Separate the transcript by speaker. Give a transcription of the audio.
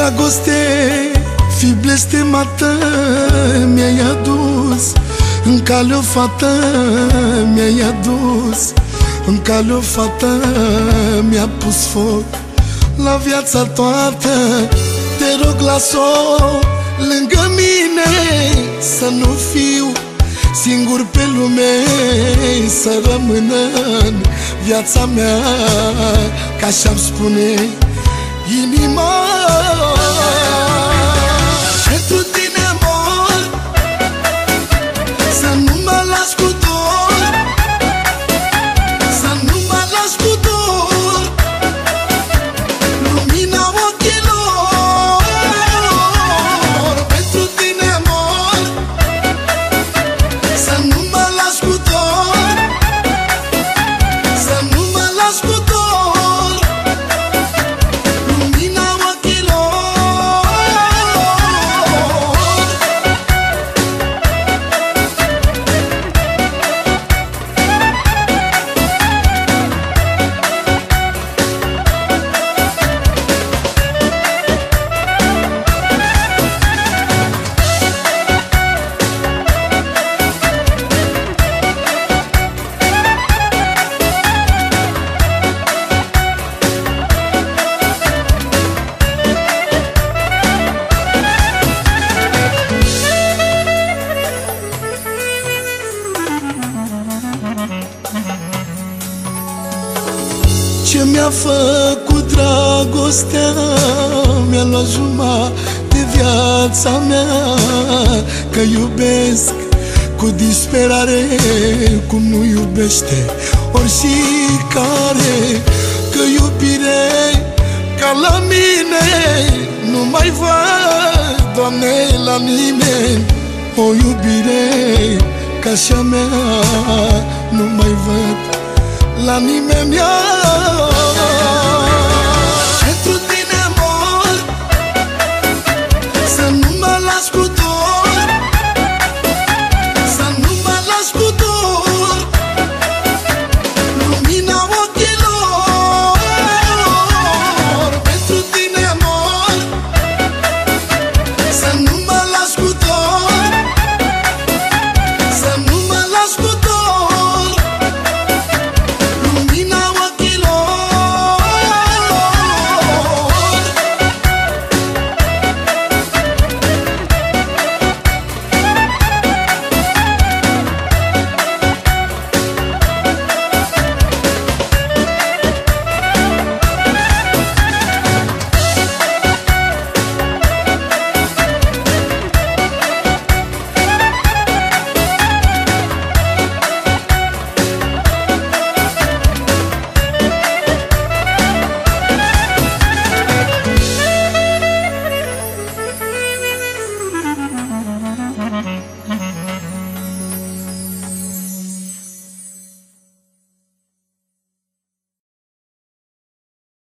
Speaker 1: dragoste Fi blestemată Mi-ai adus. În cale o fată Mi-ai adus. În cale o fată Mi-a pus foc La viața toată. Te rog las-o Lângă mine Să nu fiu Singur pe lume Să rămână în viața mea Ca așa-mi spune 已迷茫。Ce mi-a făcut dragostea Mi-a luat jumătate de viața mea Că iubesc cu disperare Cum nu iubește oricare Că iubire ca la mine Nu mai văd, Doamne, la nimeni O iubire ca și a mea Nu mai văd la nimeni